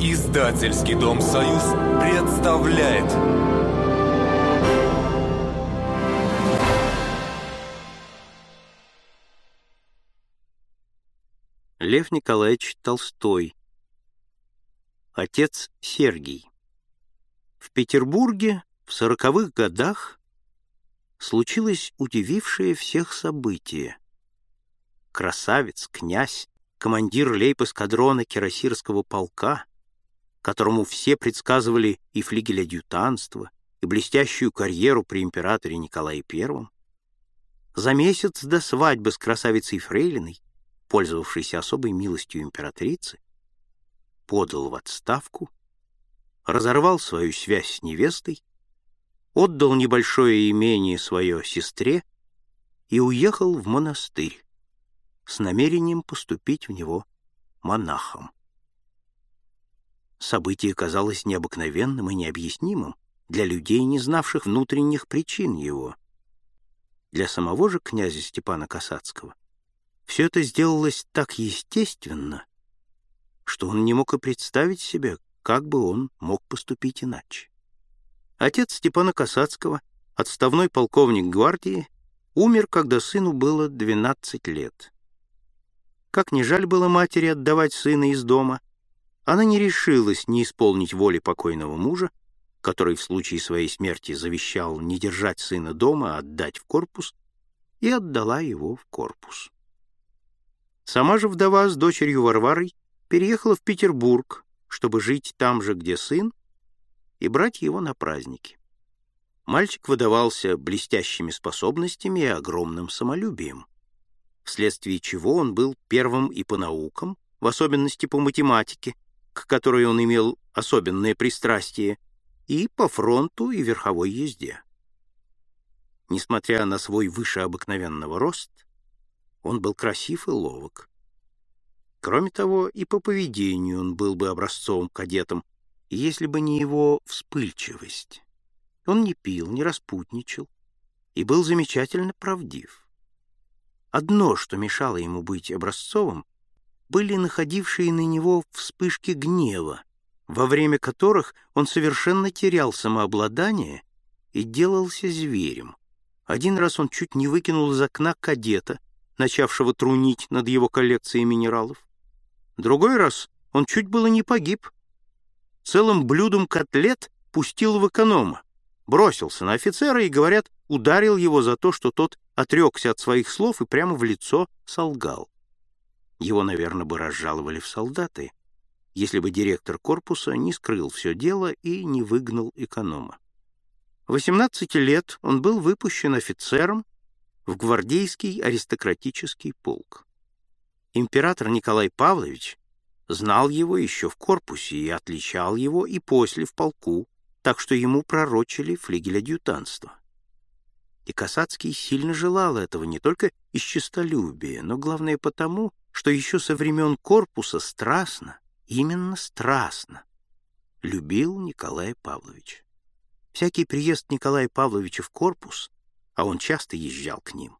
Издательский дом «Союз» представляет. Лев Николаевич Толстой. Отец Сергий. В Петербурге в сороковых годах случилось удивившее всех событие. Красавец, князь, командир лейб-эскадрона Кирасирского полка, которому все предсказывали и флигель-адъютанство, и блестящую карьеру при императоре Николае I, за месяц до свадьбы с красавицей Фрейлиной, пользовавшейся особой милостью императрицы, подал в отставку, разорвал свою связь с невестой, отдал небольшое имение свое сестре и уехал в монастырь с намерением поступить в него монахом. Событие казалось необыкновенным и необъяснимым для людей, не знавших внутренних причин его. Для самого же князя Степана Касацкого все это сделалось так естественно, что он не мог и представить себе, как бы он мог поступить иначе. Отец Степана Касацкого, отставной полковник гвардии, умер, когда сыну было 12 лет. Как не жаль было матери отдавать сына из дома, она не решилась не исполнить воли покойного мужа, который в случае своей смерти завещал не держать сына дома, а отдать в корпус, и отдала его в корпус. Сама же вдова с дочерью Варварой переехала в Петербург, чтобы жить там же, где сын, и брать его на праздники. Мальчик выдавался блестящими способностями и огромным самолюбием, вследствие чего он был первым и по наукам, в особенности по математике, к которой он имел особенное пристрастие, и по фронту и верховой езде. Несмотря на свой выше обыкновенного рост, он был красив и ловок. Кроме того, и по поведению он был бы образцовым кадетом, если бы не его вспыльчивость. Он не пил, не распутничал и был замечательно правдив. Одно, что мешало ему быть образцовым, были находившие на него вспышки гнева, во время которых он совершенно терял самообладание и делался зверем. Один раз он чуть не выкинул из окна кадета, начавшего трунить над его коллекцией минералов. Другой раз он чуть было не погиб. Целым блюдом котлет пустил в эконома, бросился на офицера и, говорят, ударил его за то, что тот отрекся от своих слов и прямо в лицо солгал. Его, наверное, бы разжаловали в солдаты, если бы директор корпуса не скрыл все дело и не выгнал эконома. 18 лет он был выпущен офицером в гвардейский аристократический полк. Император Николай Павлович знал его еще в корпусе и отличал его и после в полку, так что ему пророчили флигель-адъютанство. И Касацкий сильно желал этого не только из честолюбия, но главное потому, что еще со времен корпуса страстно, именно страстно, любил Николая Павловича. Всякий приезд Николая Павловича в корпус, а он часто езжал к ним,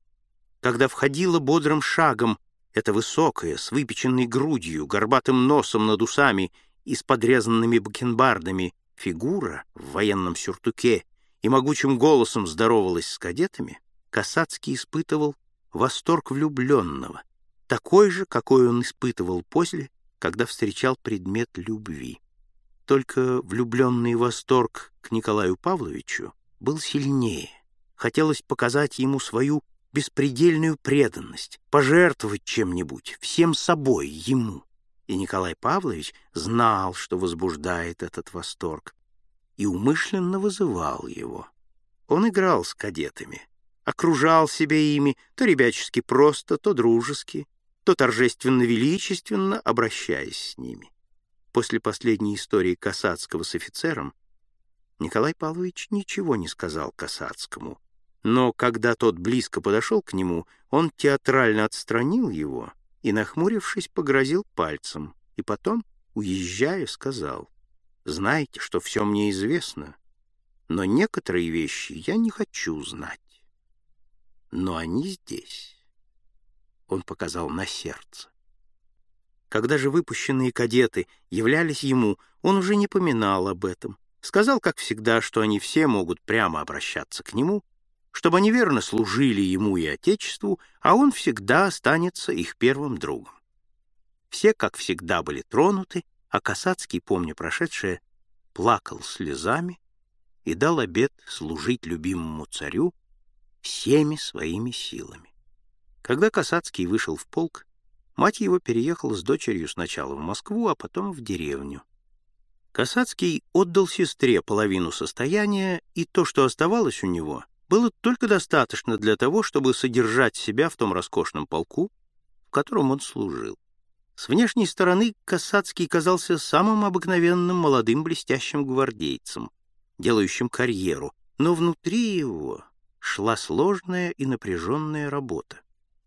когда входила бодрым шагом эта высокая, с выпеченной грудью, горбатым носом над усами и с подрезанными бакенбардами фигура в военном сюртуке и могучим голосом здоровалась с кадетами, Касацкий испытывал восторг влюбленного, такой же, какой он испытывал после, когда встречал предмет любви. Только влюбленный восторг к Николаю Павловичу был сильнее. Хотелось показать ему свою беспредельную преданность, пожертвовать чем-нибудь, всем собой, ему. И Николай Павлович знал, что возбуждает этот восторг, и умышленно вызывал его. Он играл с кадетами, окружал себя ими то ребячески просто, то дружески, то торжественно-величественно обращаясь с ними. После последней истории Касацкого с офицером Николай Павлович ничего не сказал Касацкому, но когда тот близко подошел к нему, он театрально отстранил его и, нахмурившись, погрозил пальцем, и потом, уезжая, сказал, «Знаете, что все мне известно, но некоторые вещи я не хочу знать, но они здесь». Он показал на сердце. Когда же выпущенные кадеты являлись ему, он уже не поминал об этом. Сказал, как всегда, что они все могут прямо обращаться к нему, чтобы они верно служили ему и Отечеству, а он всегда останется их первым другом. Все, как всегда, были тронуты, а Касацкий, помня прошедшее, плакал слезами и дал обет служить любимому царю всеми своими силами. Когда Касацкий вышел в полк, мать его переехала с дочерью сначала в Москву, а потом в деревню. Касацкий отдал сестре половину состояния, и то, что оставалось у него, было только достаточно для того, чтобы содержать себя в том роскошном полку, в котором он служил. С внешней стороны Касацкий казался самым обыкновенным молодым блестящим гвардейцем, делающим карьеру, но внутри его шла сложная и напряженная работа.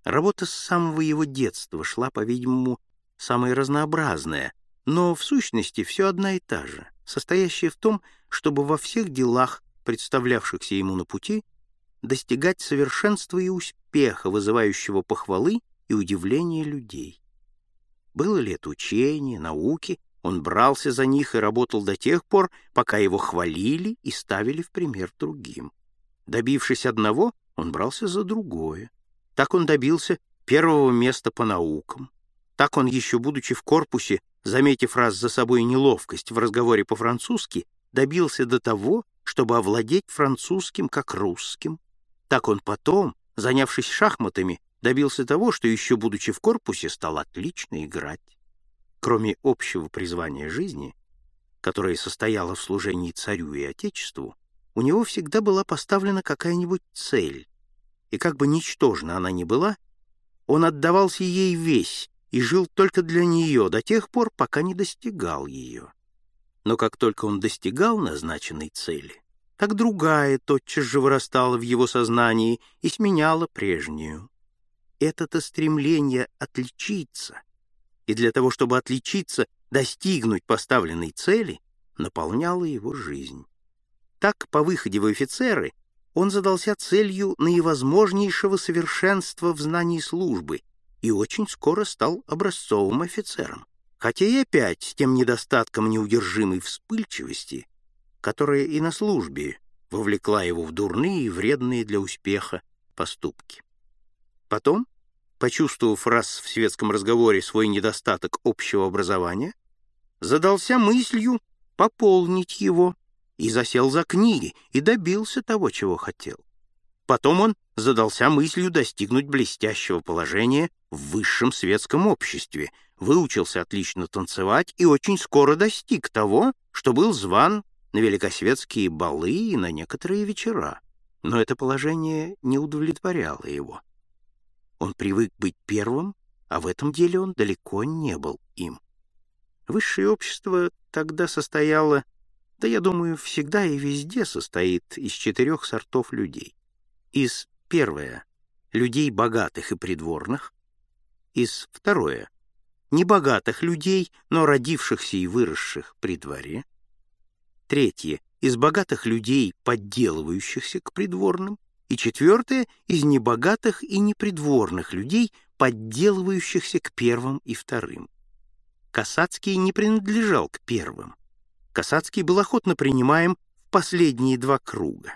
Работа с самого его детства шла, по-видимому, самая разнообразная, но в сущности все одна и та же, состоящая в том, чтобы во всех делах, представлявшихся ему на пути, достигать совершенства и успеха, вызывающего похвалы и удивление людей. Было ли это учение, науки, он брался за них и работал до тех пор, пока его хвалили и ставили в пример другим. Добившись одного, он брался за другое. Так он добился первого места по наукам. Так он, еще будучи в корпусе, заметив раз за собой неловкость в разговоре по-французски, добился до того, чтобы овладеть французским как русским. Так он потом, занявшись шахматами, добился того, что еще будучи в корпусе, стал отлично играть. Кроме общего призвания жизни, которое состояло в служении царю и отечеству, у него всегда была поставлена какая-нибудь цель, и как бы ничтожна она ни была, он отдавался ей весь и жил только для нее до тех пор, пока не достигал ее. Но как только он достигал назначенной цели, так другая тотчас же вырастала в его сознании и сменяла прежнюю это-то стремление отличиться, и для того, чтобы отличиться, достигнуть поставленной цели, наполняло его жизнь. Так, по выходе в офицеры, он задался целью наивозможнейшего совершенства в знании службы и очень скоро стал образцовым офицером, хотя и опять с тем недостатком неудержимой вспыльчивости, которая и на службе вовлекла его в дурные и вредные для успеха поступки. Потом, почувствовав раз в светском разговоре свой недостаток общего образования, задался мыслью пополнить его и засел за книги и добился того, чего хотел. Потом он задался мыслью достигнуть блестящего положения в высшем светском обществе, выучился отлично танцевать и очень скоро достиг того, что был зван на великосветские балы и на некоторые вечера. Но это положение не удовлетворяло его. Он привык быть первым, а в этом деле он далеко не был им. Высшее общество тогда состояло, да я думаю, всегда и везде состоит из четырех сортов людей. Из, первое, людей богатых и придворных, из, второе, небогатых людей, но родившихся и выросших при дворе, третье, из богатых людей, подделывающихся к придворным, и четвертое — из небогатых и непридворных людей, подделывающихся к первым и вторым. Касацкий не принадлежал к первым. Касацкий был охотно принимаем в последние два круга.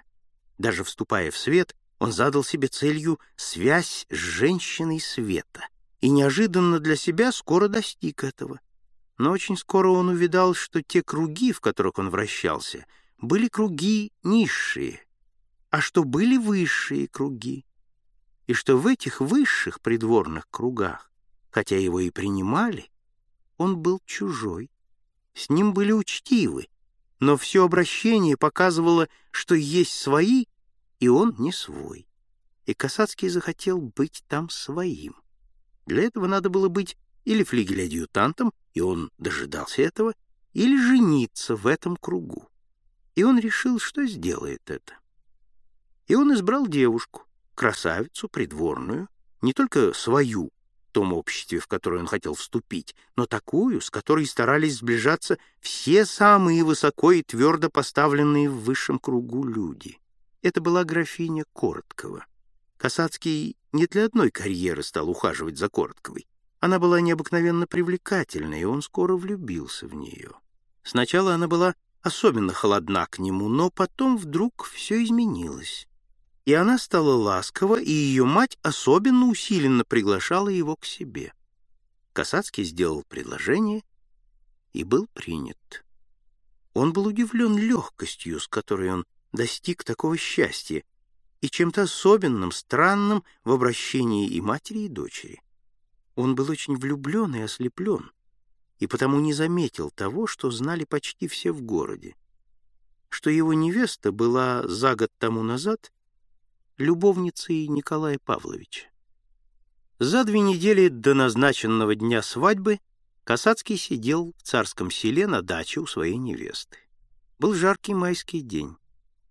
Даже вступая в свет, он задал себе целью связь с женщиной света и неожиданно для себя скоро достиг этого. Но очень скоро он увидал, что те круги, в которых он вращался, были круги низшие, а что были высшие круги, и что в этих высших придворных кругах, хотя его и принимали, он был чужой. С ним были учтивы, но все обращение показывало, что есть свои, и он не свой. И Касацкий захотел быть там своим. Для этого надо было быть или флигель-адъютантом, и он дожидался этого, или жениться в этом кругу. И он решил, что сделает это. И он избрал девушку, красавицу, придворную, не только свою, том обществе, в которое он хотел вступить, но такую, с которой старались сближаться все самые высоко и твердо поставленные в высшем кругу люди. Это была графиня Короткова. Касацкий не для одной карьеры стал ухаживать за Коротковой, Она была необыкновенно привлекательна, и он скоро влюбился в нее. Сначала она была особенно холодна к нему, но потом вдруг все изменилось. И она стала ласкова, и ее мать особенно усиленно приглашала его к себе. Касацкий сделал предложение и был принят. Он был удивлен легкостью, с которой он достиг такого счастья, и чем-то особенным, странным в обращении и матери, и дочери. Он был очень влюблен и ослеплен, и потому не заметил того, что знали почти все в городе, что его невеста была за год тому назад любовницей Николая Павловича. За две недели до назначенного дня свадьбы Касацкий сидел в царском селе на даче у своей невесты. Был жаркий майский день.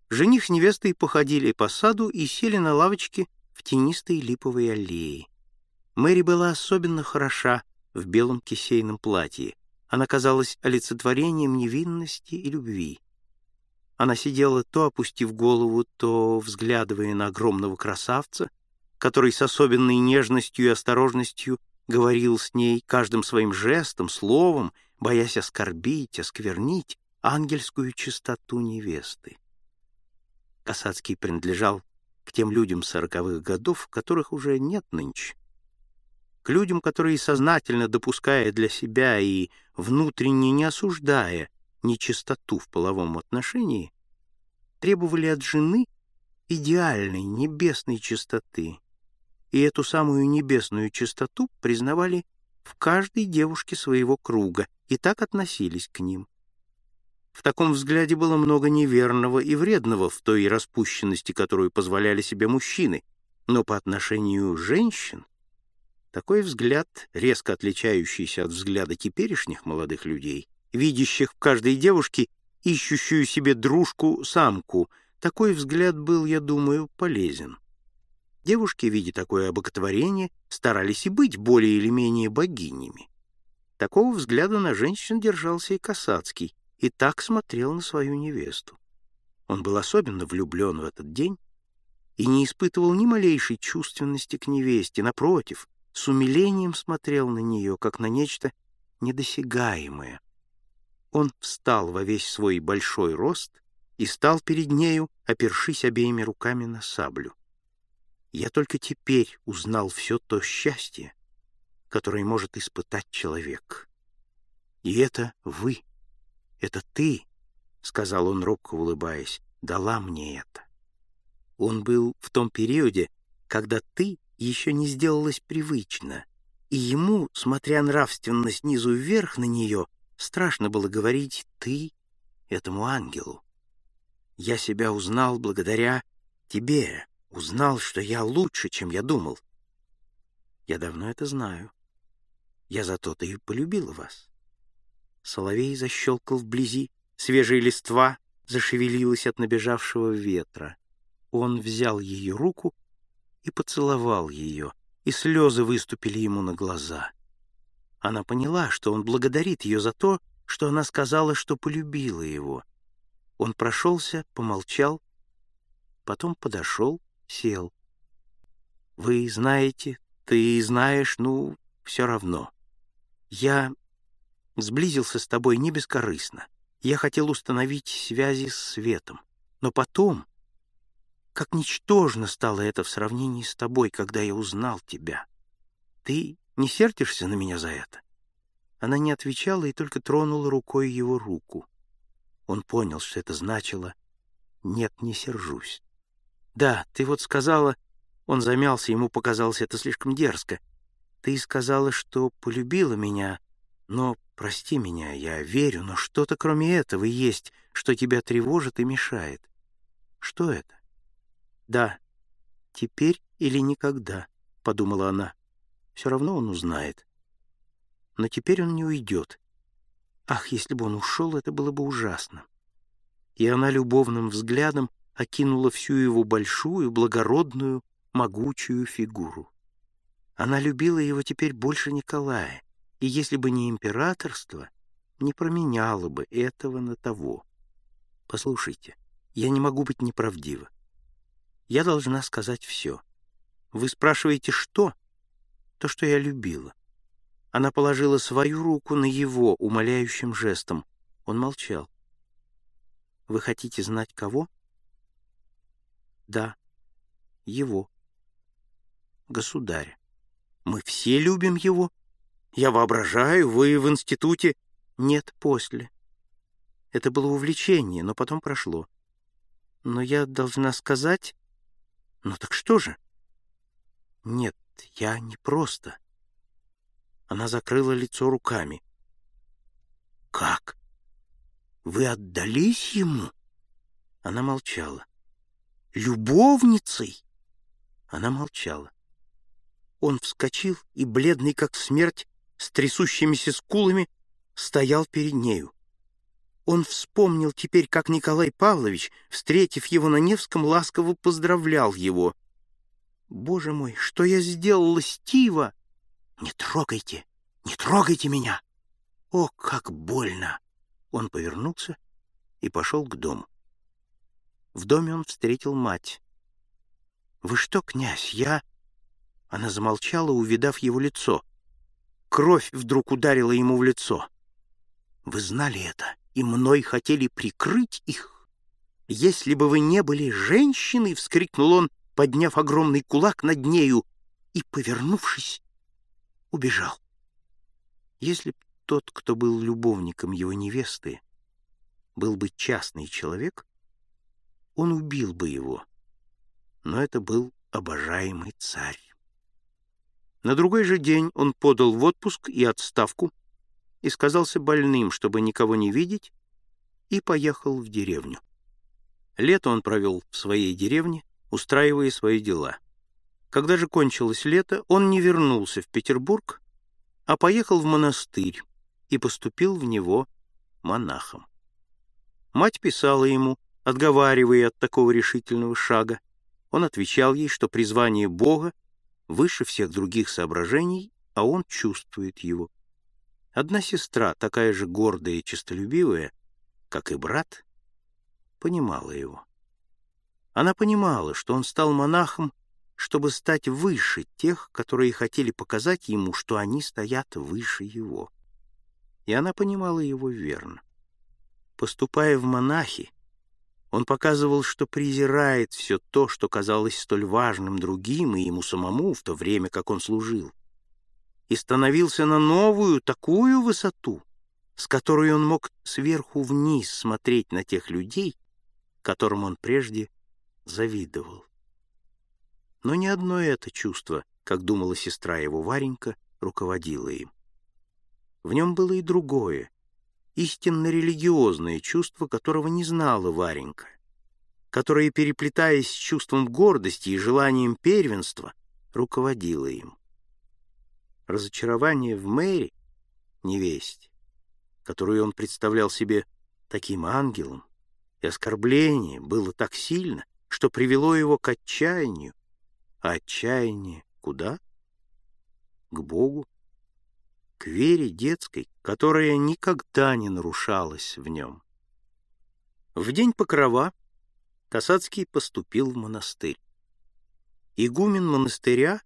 Жених с невестой походили по саду и сели на лавочке в тенистой липовой аллее. Мэри была особенно хороша в белом кисейном платье. Она казалась олицетворением невинности и любви. Она сидела то опустив голову, то взглядывая на огромного красавца, который с особенной нежностью и осторожностью говорил с ней каждым своим жестом, словом, боясь оскорбить, осквернить ангельскую чистоту невесты. Касацкий принадлежал к тем людям сороковых годов, которых уже нет нынче, к людям, которые, сознательно допуская для себя и внутренне не осуждая нечистоту в половом отношении, требовали от жены идеальной небесной чистоты, и эту самую небесную чистоту признавали в каждой девушке своего круга и так относились к ним. В таком взгляде было много неверного и вредного в той распущенности, которую позволяли себе мужчины, но по отношению женщин такой взгляд, резко отличающийся от взгляда теперешних молодых людей, видящих в каждой девушке ищущую себе дружку-самку, такой взгляд был, я думаю, полезен. Девушки, видя такое обоготворение, старались и быть более или менее богинями. Такого взгляда на женщин держался и Касацкий, и так смотрел на свою невесту. Он был особенно влюблен в этот день и не испытывал ни малейшей чувственности к невесте, напротив, с умилением смотрел на нее, как на нечто недосягаемое. Он встал во весь свой большой рост и стал перед нею, опершись обеими руками на саблю. Я только теперь узнал все то счастье, которое может испытать человек. И это вы, это ты, — сказал он, робко улыбаясь, — дала мне это. Он был в том периоде, когда ты еще не сделалось привычно, и ему, смотря нравственно снизу вверх на нее, страшно было говорить «ты» этому ангелу. Я себя узнал благодаря тебе, узнал, что я лучше, чем я думал. Я давно это знаю. Я за то-то и полюбила вас. Соловей защелкал вблизи, свежая листва зашевелилась от набежавшего ветра. Он взял ее руку и поцеловал ее, и слезы выступили ему на глаза. Она поняла, что он благодарит ее за то, что она сказала, что полюбила его. Он прошелся, помолчал, потом подошел, сел. «Вы знаете, ты знаешь, ну, все равно. Я сблизился с тобой не бескорыстно. Я хотел установить связи с светом. Но потом, как ничтожно стало это в сравнении с тобой, когда я узнал тебя. Ты не сердишься на меня за это?» Она не отвечала и только тронула рукой его руку. Он понял, что это значило «нет, не сержусь». «Да, ты вот сказала...» Он замялся, ему показалось это слишком дерзко. «Ты сказала, что полюбила меня, но, прости меня, я верю, но что-то кроме этого есть, что тебя тревожит и мешает. Что это?» «Да, теперь или никогда», — подумала она. «Все равно он узнает. Но теперь он не уйдет. Ах, если бы он ушел, это было бы ужасно». И она любовным взглядом окинула всю его большую, благородную, могучую фигуру. Она любила его теперь больше Николая, и если бы не императорство, не променяла бы этого на того. Послушайте, я не могу быть неправдива. Я должна сказать все. Вы спрашиваете, что? То, что я любила. Она положила свою руку на его умоляющим жестом. Он молчал. «Вы хотите знать, кого?» «Да, его. Государя. Мы все любим его. Я воображаю, вы в институте...» «Нет, после. Это было увлечение, но потом прошло. Но я должна сказать... Ну так что же? Нет, я не просто. Она закрыла лицо руками. Как? Вы отдались ему? Она молчала. Любовницей? Она молчала. Он вскочил и, бледный как смерть, с трясущимися скулами, стоял перед нею. Он вспомнил теперь, как Николай Павлович, встретив его на Невском, ласково поздравлял его. «Боже мой, что я сделала, Стива!» «Не трогайте! Не трогайте меня!» «О, как больно!» Он повернулся и пошел к дому. В доме он встретил мать. «Вы что, князь, я...» Она замолчала, увидав его лицо. Кровь вдруг ударила ему в лицо. «Вы знали это?» и мной хотели прикрыть их. Если бы вы не были женщиной, — вскрикнул он, подняв огромный кулак над нею, и, повернувшись, убежал. Если б тот, кто был любовником его невесты, был бы частный человек, он убил бы его. Но это был обожаемый царь. На другой же день он подал в отпуск и отставку, и сказался больным, чтобы никого не видеть, и поехал в деревню. Лето он провел в своей деревне, устраивая свои дела. Когда же кончилось лето, он не вернулся в Петербург, а поехал в монастырь и поступил в него монахом. Мать писала ему, отговаривая от такого решительного шага. Он отвечал ей, что призвание Бога выше всех других соображений, а он чувствует его. Одна сестра, такая же гордая и честолюбивая, как и брат, понимала его. Она понимала, что он стал монахом, чтобы стать выше тех, которые хотели показать ему, что они стоят выше его. И она понимала его верно. Поступая в монахи, он показывал, что презирает все то, что казалось столь важным другим и ему самому в то время, как он служил и становился на новую, такую высоту, с которой он мог сверху вниз смотреть на тех людей, которым он прежде завидовал. Но ни одно это чувство, как думала сестра его Варенька, руководило им. В нем было и другое, истинно религиозное чувство, которого не знала Варенька, которое, переплетаясь с чувством гордости и желанием первенства, руководило им разочарование в Мэри, невесте, которую он представлял себе таким ангелом, и оскорбление было так сильно, что привело его к отчаянию, а отчаяние куда? К Богу, к вере детской, которая никогда не нарушалась в нем. В день покрова Касацкий поступил в монастырь. Игумен монастыря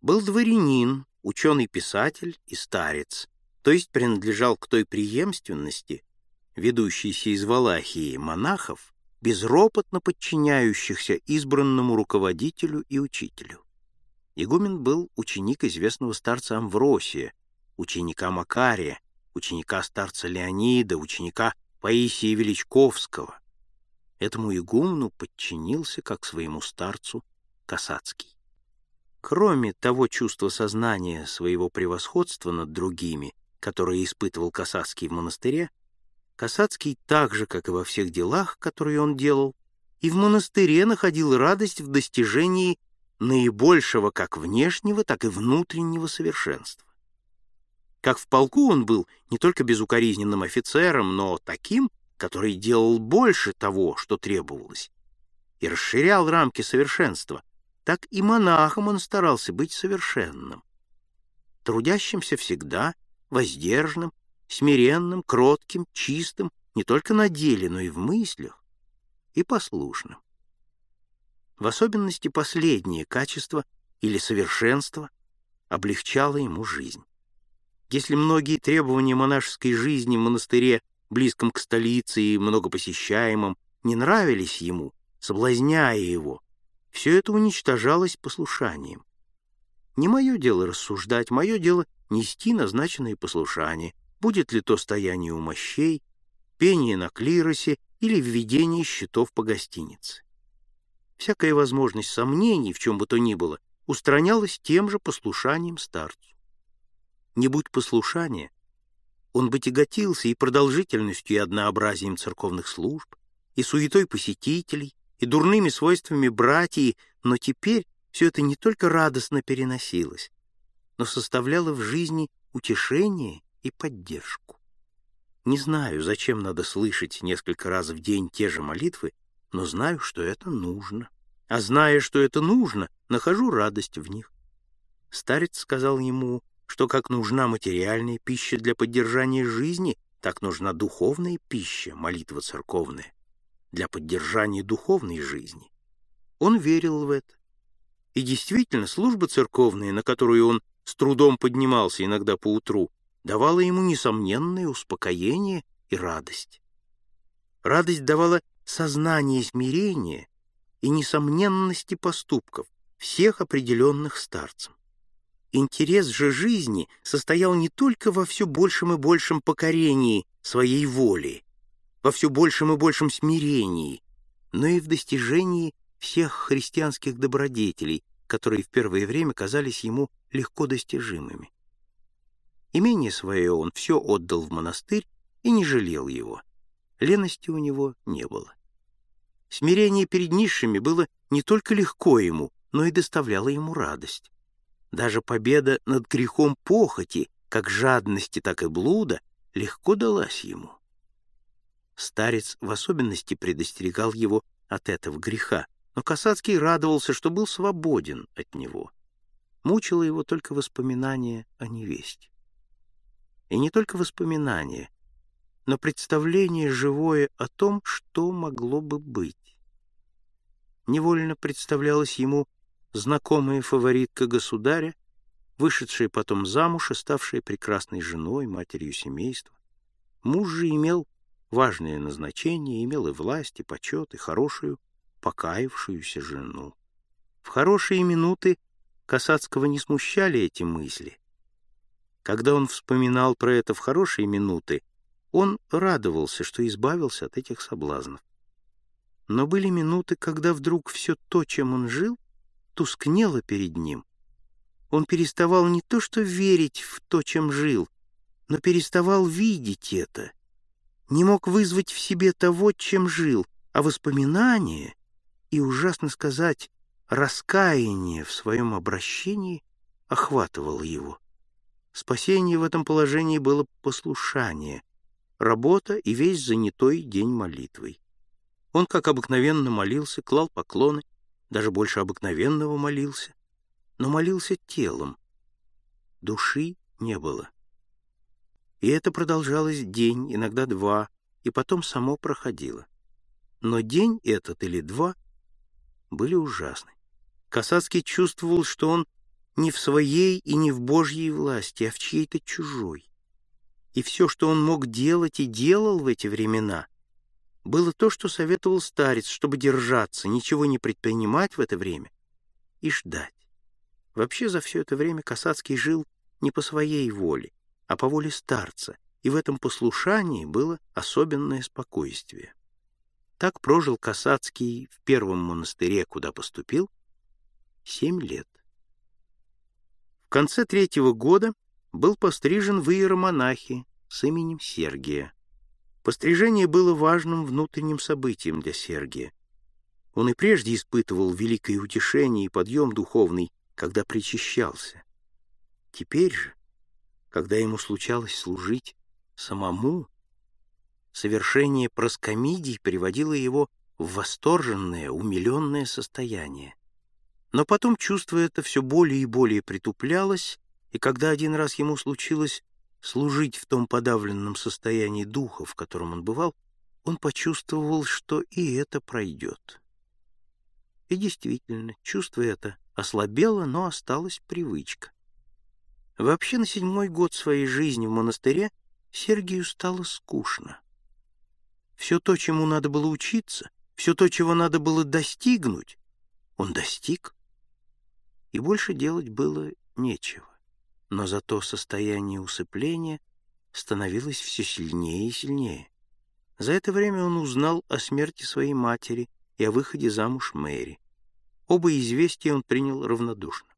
был дворянин, ученый-писатель и старец, то есть принадлежал к той преемственности, ведущейся из Валахии монахов, безропотно подчиняющихся избранному руководителю и учителю. Игумен был ученик известного старца Амвросия, ученика Макария, ученика старца Леонида, ученика Паисия Величковского. Этому игумену подчинился, как своему старцу, Касацкий. Кроме того чувства сознания своего превосходства над другими, которое испытывал Касацкий в монастыре, Касацкий так же, как и во всех делах, которые он делал, и в монастыре находил радость в достижении наибольшего как внешнего, так и внутреннего совершенства. Как в полку он был не только безукоризненным офицером, но таким, который делал больше того, что требовалось, и расширял рамки совершенства, так и монахом он старался быть совершенным. Трудящимся всегда, воздержанным, смиренным, кротким, чистым, не только на деле, но и в мыслях, и послушным. В особенности последнее качество или совершенство облегчало ему жизнь. Если многие требования монашеской жизни в монастыре, близком к столице и многопосещаемом, не нравились ему, соблазняя его, все это уничтожалось послушанием. Не мое дело рассуждать, мое дело нести назначенное послушание, будет ли то стояние у мощей, пение на клиросе или введение счетов по гостинице. Всякая возможность сомнений в чем бы то ни было устранялась тем же послушанием старцу. Не будь послушания, он бы тяготился и продолжительностью и однообразием церковных служб, и суетой посетителей, и дурными свойствами братьев, но теперь все это не только радостно переносилось, но составляло в жизни утешение и поддержку. Не знаю, зачем надо слышать несколько раз в день те же молитвы, но знаю, что это нужно. А зная, что это нужно, нахожу радость в них. Старец сказал ему, что как нужна материальная пища для поддержания жизни, так нужна духовная пища, молитва церковная, для поддержания духовной жизни. Он верил в это. И действительно, служба церковная, на которую он с трудом поднимался иногда по утру, давала ему несомненное успокоение и радость. Радость давала сознание смирения и несомненности поступков, всех определенных старцем. Интерес же жизни состоял не только во все большем и большем покорении своей воли, во все большем и большем смирении, но и в достижении всех христианских добродетелей, которые в первое время казались ему легко достижимыми. Имение свое он все отдал в монастырь и не жалел его. Лености у него не было. Смирение перед низшими было не только легко ему, но и доставляло ему радость. Даже победа над грехом похоти, как жадности, так и блуда, легко далась ему. Старец в особенности предостерегал его от этого греха, но Касацкий радовался, что был свободен от него. Мучило его только воспоминание о невесте. И не только воспоминание, но представление живое о том, что могло бы быть. Невольно представлялась ему знакомая фаворитка государя, вышедшая потом замуж и ставшая прекрасной женой, матерью семейства. Муж же имел важное назначение, имел и власть, и почет, и хорошую, покаявшуюся жену. В хорошие минуты Касацкого не смущали эти мысли. Когда он вспоминал про это в хорошие минуты, он радовался, что избавился от этих соблазнов. Но были минуты, когда вдруг все то, чем он жил, тускнело перед ним. Он переставал не то что верить в то, чем жил, но переставал видеть это, не мог вызвать в себе того, чем жил, а воспоминания и, ужасно сказать, раскаяние в своем обращении охватывало его. Спасение в этом положении было послушание, работа и весь занятой день молитвой. Он, как обыкновенно, молился, клал поклоны, даже больше обыкновенного молился, но молился телом. Души не было. И это продолжалось день, иногда два, и потом само проходило. Но день этот или два были ужасны. Касацкий чувствовал, что он не в своей и не в Божьей власти, а в чьей-то чужой и все, что он мог делать и делал в эти времена, было то, что советовал старец, чтобы держаться, ничего не предпринимать в это время и ждать. Вообще за все это время Касацкий жил не по своей воле, а по воле старца, и в этом послушании было особенное спокойствие. Так прожил Касацкий в первом монастыре, куда поступил, семь лет. В конце третьего года был пострижен в иеромонахи с именем Сергия. Пострижение было важным внутренним событием для Сергия. Он и прежде испытывал великое утешение и подъем духовный, когда причащался. Теперь же, когда ему случалось служить самому, совершение проскомидий приводило его в восторженное, умиленное состояние. Но потом чувство это все более и более притуплялось, и когда один раз ему случилось служить в том подавленном состоянии духа, в котором он бывал, он почувствовал, что и это пройдет. И действительно, чувство это ослабело, но осталась привычка. Вообще на седьмой год своей жизни в монастыре Сергию стало скучно. Все то, чему надо было учиться, все то, чего надо было достигнуть, он достиг. И больше делать было нечего. Но зато состояние усыпления становилось все сильнее и сильнее. За это время он узнал о смерти своей матери и о выходе замуж Мэри. Оба известия он принял равнодушно.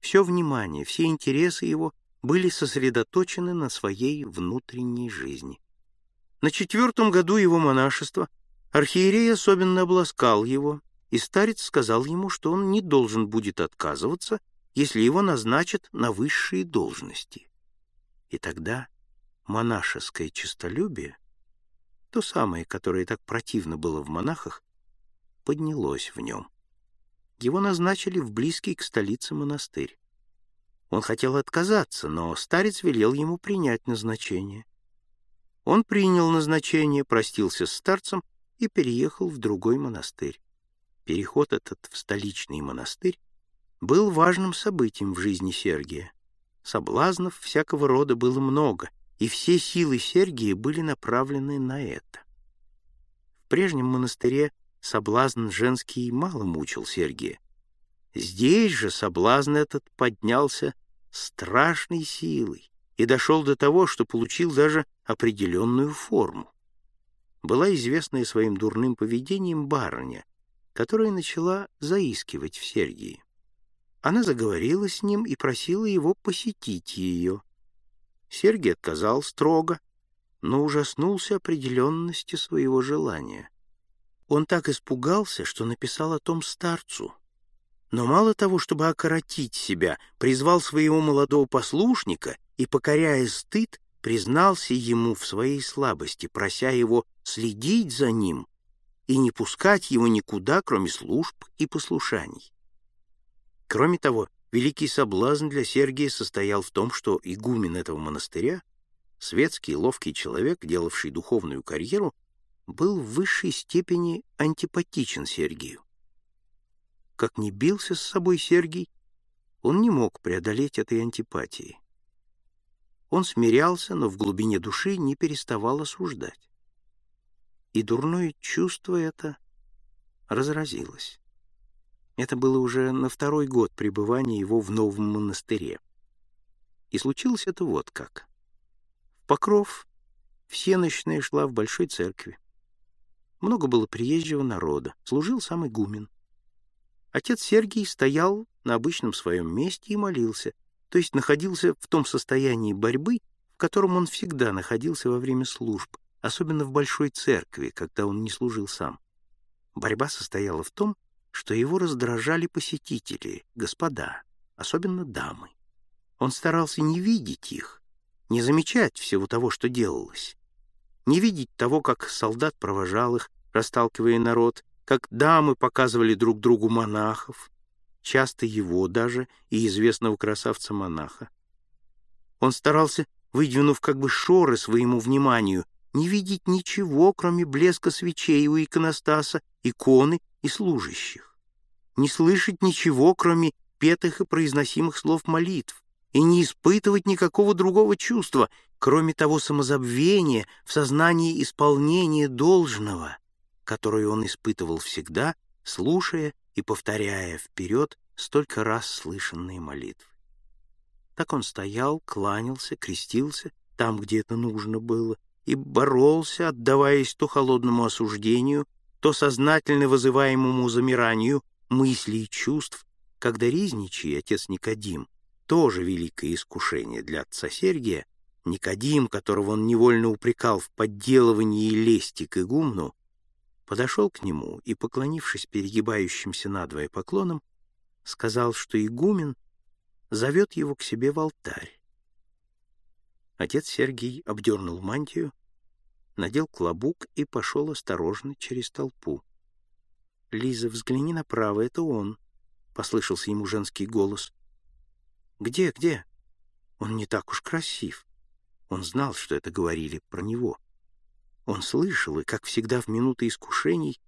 Все внимание, все интересы его были сосредоточены на своей внутренней жизни. На четвертом году его монашества архиерей особенно обласкал его, и старец сказал ему, что он не должен будет отказываться, если его назначат на высшие должности. И тогда монашеское честолюбие, то самое, которое так противно было в монахах, поднялось в нем. Его назначили в близкий к столице монастырь. Он хотел отказаться, но старец велел ему принять назначение. Он принял назначение, простился с старцем и переехал в другой монастырь. Переход этот в столичный монастырь был важным событием в жизни Сергия. Соблазнов всякого рода было много, и все силы Сергия были направлены на это. В прежнем монастыре соблазн женский мало мучил Сергия. Здесь же соблазн этот поднялся страшной силой и дошел до того, что получил даже определенную форму. Была известная своим дурным поведением барыня, которая начала заискивать в Сергии. Она заговорила с ним и просила его посетить ее. Сергий отказал строго, но ужаснулся определенности своего желания. Он так испугался, что написал о том старцу. Но мало того, чтобы окоротить себя, призвал своего молодого послушника и, покоряя стыд, признался ему в своей слабости, прося его следить за ним и не пускать его никуда, кроме служб и послушаний. Кроме того, великий соблазн для Сергия состоял в том, что игумен этого монастыря, светский ловкий человек, делавший духовную карьеру, был в высшей степени антипатичен Сергию. Как ни бился с собой Сергий, он не мог преодолеть этой антипатии. Он смирялся, но в глубине души не переставал осуждать. И дурное чувство это разразилось. Это было уже на второй год пребывания его в новом монастыре. И случилось это вот как. В Покров всеночная шла в большой церкви. Много было приезжего народа, служил сам игумен. Отец Сергий стоял на обычном своем месте и молился, то есть находился в том состоянии борьбы, в котором он всегда находился во время служб, особенно в большой церкви, когда он не служил сам. Борьба состояла в том, что его раздражали посетители, господа, особенно дамы. Он старался не видеть их, не замечать всего того, что делалось, не видеть того, как солдат провожал их, расталкивая народ, как дамы показывали друг другу монахов, часто его даже и известного красавца-монаха. Он старался, выдвинув как бы шоры своему вниманию, не видеть ничего, кроме блеска свечей у иконостаса, иконы и служащих, не слышать ничего, кроме петых и произносимых слов молитв, и не испытывать никакого другого чувства, кроме того самозабвения в сознании исполнения должного, которое он испытывал всегда, слушая и повторяя вперед столько раз слышанные молитвы. Так он стоял, кланялся, крестился там, где это нужно было, и боролся, отдаваясь то холодному осуждению, то сознательно вызываемому замиранию мыслей и чувств, когда Ризничий, отец Никодим, тоже великое искушение для отца Сергия, Никодим, которого он невольно упрекал в подделывании и лести к игумну, подошел к нему и, поклонившись перегибающимся надвое поклоном, сказал, что игумен зовет его к себе в алтарь. Отец Сергий обдернул мантию, надел клобук и пошел осторожно через толпу. «Лиза, взгляни направо, это он», — послышался ему женский голос. «Где, где?» «Он не так уж красив». Он знал, что это говорили про него. Он слышал и, как всегда в минуты искушений,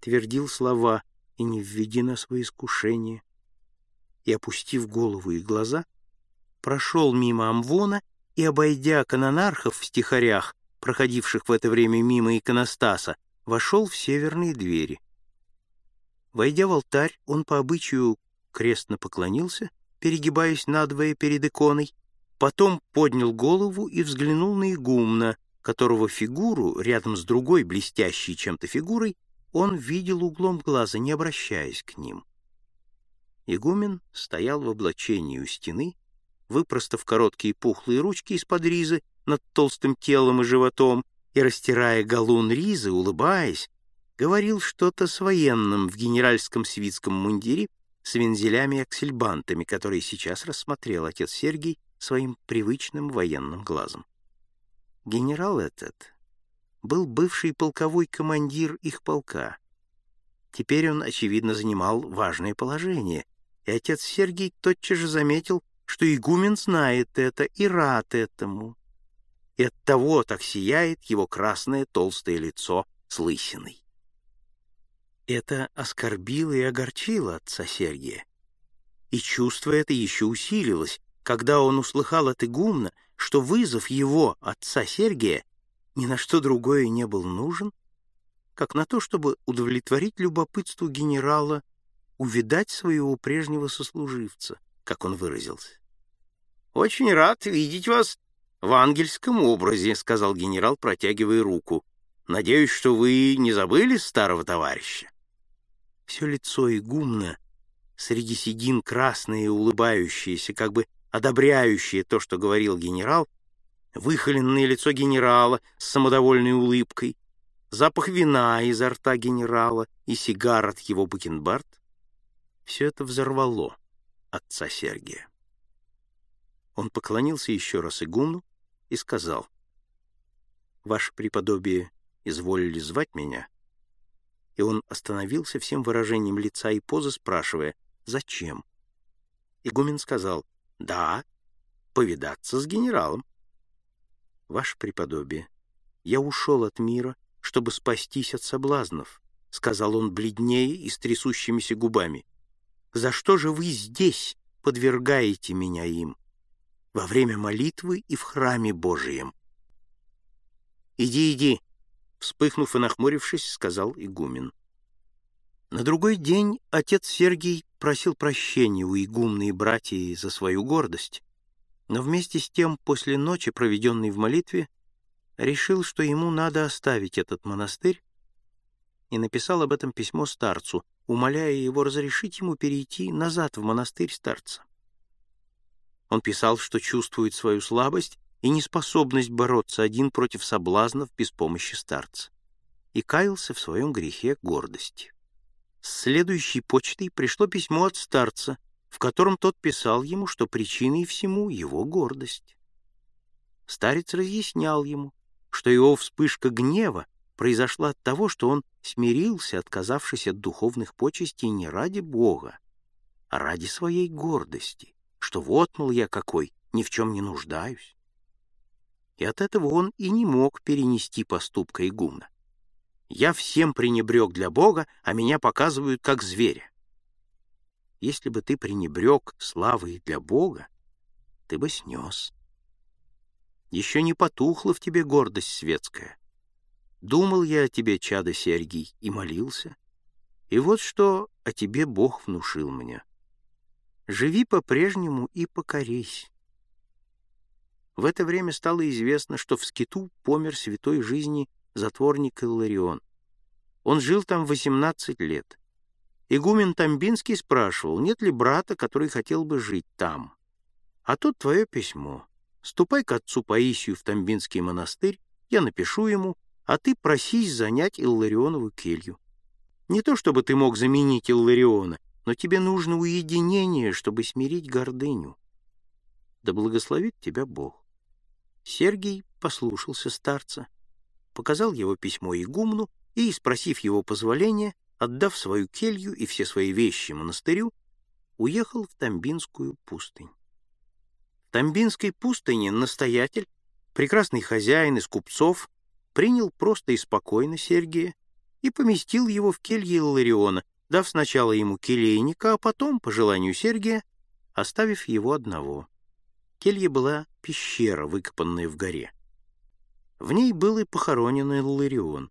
твердил слова «И не введи нас во искушение». И, опустив голову и глаза, прошел мимо Амвона и, обойдя канонархов в стихарях, проходивших в это время мимо иконостаса, вошел в северные двери. Войдя в алтарь, он по обычаю крестно поклонился, перегибаясь надвое перед иконой, потом поднял голову и взглянул на игумна, которого фигуру, рядом с другой блестящей чем-то фигурой, он видел углом глаза, не обращаясь к ним. Игумен стоял в облачении у стены, выпростав короткие пухлые ручки из-под ризы над толстым телом и животом и, растирая галун ризы, улыбаясь, говорил что-то с военным в генеральском свитском мундире с вензелями и аксельбантами, которые сейчас рассмотрел отец Сергий своим привычным военным глазом. Генерал этот был бывший полковой командир их полка. Теперь он, очевидно, занимал важное положение, и отец Сергий тотчас же заметил, что игумен знает это и рад этому. И оттого так сияет его красное толстое лицо с лысиной. Это оскорбило и огорчило отца Сергия. И чувство это еще усилилось, когда он услыхал от игумна, что вызов его, отца Сергия, ни на что другое не был нужен, как на то, чтобы удовлетворить любопытству генерала увидать своего прежнего сослуживца, как он выразился. «Очень рад видеть вас в ангельском образе», — сказал генерал, протягивая руку. «Надеюсь, что вы не забыли старого товарища?» Все лицо игумна, среди седин красное и улыбающееся, как бы одобряющее то, что говорил генерал, выхоленное лицо генерала с самодовольной улыбкой, запах вина изо рта генерала и сигар от его бакенбард — все это взорвало отца Сергия. Он поклонился еще раз игумну и сказал, «Ваше преподобие изволили звать меня?» И он остановился всем выражением лица и позы, спрашивая, «Зачем?» Игумен сказал, «Да, повидаться с генералом». «Ваше преподобие, я ушел от мира, чтобы спастись от соблазнов», — сказал он бледнее и с трясущимися губами. «За что же вы здесь подвергаете меня им? Во время молитвы и в храме Божием». «Иди, иди», — вспыхнув и нахмурившись, сказал игумен. На другой день отец Сергий просил прощения у игумны и братьев за свою гордость, но вместе с тем, после ночи, проведенной в молитве, решил, что ему надо оставить этот монастырь, и написал об этом письмо старцу, умоляя его разрешить ему перейти назад в монастырь старца. Он писал, что чувствует свою слабость и неспособность бороться один против соблазнов без помощи старца, и каялся в своем грехе гордости. С следующей почтой пришло письмо от старца, в котором тот писал ему, что причиной всему его гордость. Старец разъяснял ему, что его вспышка гнева произошла от того, что он смирился, отказавшись от духовных почестей не ради Бога, а ради своей гордости, что вот, мол, я какой, ни в чем не нуждаюсь. И от этого он и не мог перенести поступка игумна. Я всем пренебрег для Бога, а меня показывают как зверя. Если бы ты пренебрег славой для Бога, ты бы снес. Еще не потухла в тебе гордость светская. Думал я о тебе, чадо Сергий, и молился. И вот что о тебе Бог внушил мне. Живи по-прежнему и покорись. В это время стало известно, что в скиту помер святой жизни затворник Илларион. Он жил там 18 лет. Игумен Тамбинский спрашивал, нет ли брата, который хотел бы жить там. А тут твое письмо. Ступай к отцу Паисию в Тамбинский монастырь, я напишу ему, а ты просись занять Илларионову келью. Не то чтобы ты мог заменить Иллариона, но тебе нужно уединение, чтобы смирить гордыню. Да благословит тебя Бог. Сергий послушался старца, показал его письмо игумну и, спросив его позволения, отдав свою келью и все свои вещи монастырю, уехал в Тамбинскую пустынь. В Тамбинской пустыне настоятель, прекрасный хозяин из купцов, принял просто и спокойно Сергия и поместил его в келье Лариона, дав сначала ему келейника, а потом, по желанию Сергия, оставив его одного. келье была пещера, выкопанная в горе. В ней был и похоронен Илларион.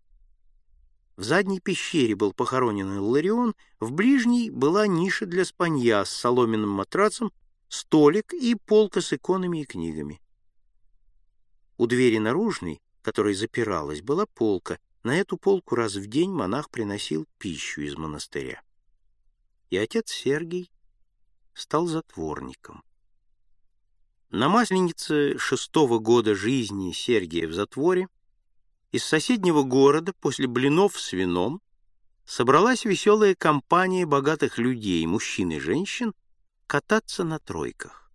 В задней пещере был похоронен Илларион, в ближней была ниша для спанья с соломенным матрацем, столик и полка с иконами и книгами. У двери наружной, которая запиралась, была полка. На эту полку раз в день монах приносил пищу из монастыря. И отец Сергий стал затворником. На Масленице шестого года жизни Сергия в затворе из соседнего города после блинов с вином собралась веселая компания богатых людей, мужчин и женщин, кататься на тройках.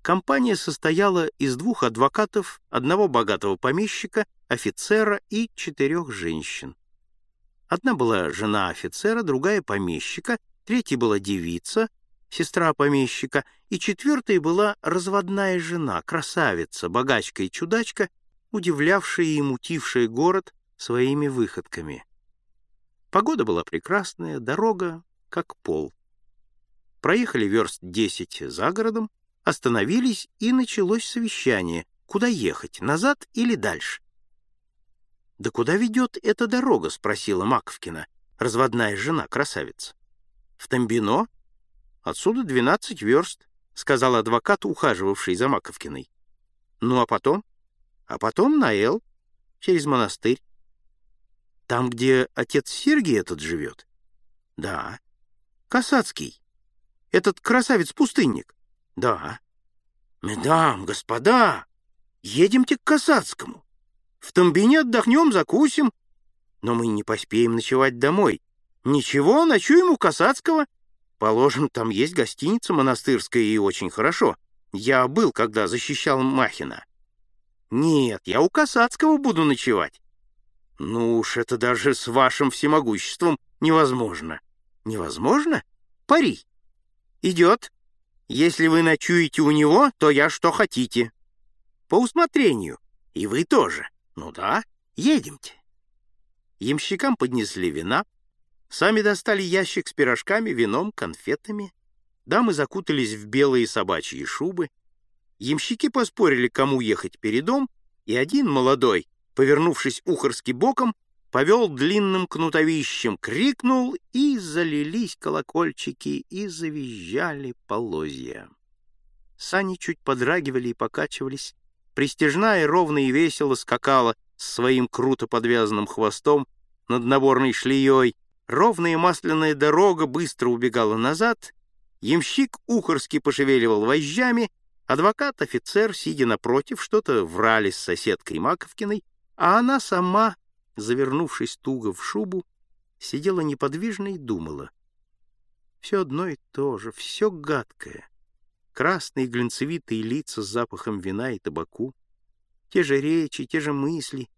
Компания состояла из двух адвокатов, одного богатого помещика, офицера и четырех женщин. Одна была жена офицера, другая — помещика, третья была девица, сестра помещика, и четвертая была разводная жена, красавица, богачка и чудачка, удивлявшая и мутившая город своими выходками. Погода была прекрасная, дорога как пол. Проехали верст десять за городом, остановились, и началось совещание. Куда ехать, назад или дальше? «Да куда ведет эта дорога?» — спросила Маковкина, разводная жена, красавица. «В Тамбино? Отсюда двенадцать верст», — сказал адвокат, ухаживавший за Маковкиной. «Ну, а потом?» «А потом на Эл, через монастырь». «Там, где отец Сергий этот живет?» «Да». «Касацкий. Этот красавец-пустынник?» «Да». «Медам, господа, едемте к Касацкому. В Тамбине отдохнем, закусим. Но мы не поспеем ночевать домой. Ничего, ночуем у Касацкого. Положим, там есть гостиница монастырская и очень хорошо. Я был, когда защищал Махина. Нет, я у Касацкого буду ночевать. Ну уж это даже с вашим всемогуществом невозможно. Невозможно? Пари. Идет. Если вы ночуете у него, то я что хотите. По усмотрению. И вы тоже. Ну да, едемте. Ямщикам поднесли вина, сами достали ящик с пирожками, вином, конфетами. Дамы закутались в белые собачьи шубы. Ямщики поспорили, кому ехать передом, и один молодой, повернувшись ухорски боком, повел длинным кнутовищем, крикнул, и залились колокольчики, и завизжали полозья. Сани чуть подрагивали и покачивались. Пристежная ровно и весело скакала своим круто подвязанным хвостом над наборной шлеей. Ровная масляная дорога быстро убегала назад. Ямщик ухорски пошевеливал вожжами. Адвокат-офицер, сидя напротив, что-то врали с соседкой Маковкиной, а она сама завернувшись туго в шубу, сидела неподвижно и думала. Все одно и то же, все гадкое. Красные глинцевитые лица с запахом вина и табаку, те же речи, те же мысли,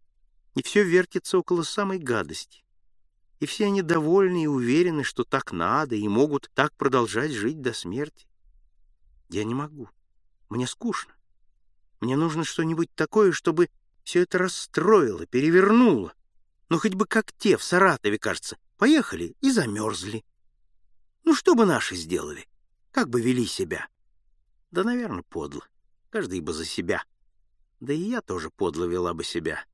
и все вертится около самой гадости. И все они довольны и уверены, что так надо, и могут так продолжать жить до смерти. Я не могу. Мне скучно. Мне нужно что-нибудь такое, чтобы все это расстроило, перевернуло. Ну, хоть бы как те в Саратове, кажется, поехали и замерзли. Ну, что бы наши сделали? Как бы вели себя? Да, наверное, подло. Каждый бы за себя. Да и я тоже подло вела бы себя.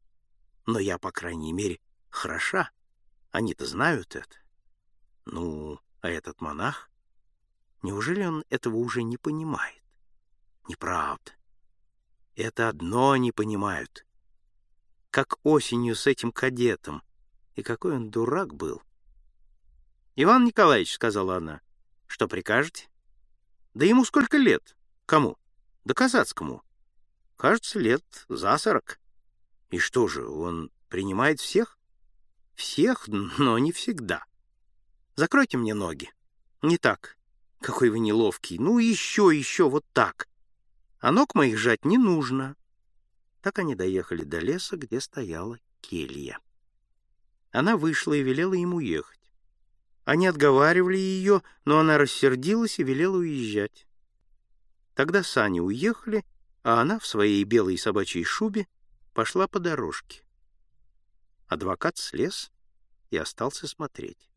Но я, по крайней мере, хороша. Они-то знают это. Ну, а этот монах? Неужели он этого уже не понимает? Неправда. Это одно не понимают — как осенью с этим кадетом. И какой он дурак был. «Иван Николаевич», — сказала она, — «что прикажете?» «Да ему сколько лет? Кому?» «Да Казацкому». «Кажется, лет за сорок». «И что же, он принимает всех?» «Всех, но не всегда. Закройте мне ноги. Не так. Какой вы неловкий. Ну, еще, еще, вот так. А ног моих жать не нужно. Так они доехали до леса, где стояла келья. Она вышла и велела ему ехать. Они отговаривали ее, но она рассердилась и велела уезжать. Тогда сани уехали, а она в своей белой собачьей шубе пошла по дорожке. Адвокат слез и остался смотреть.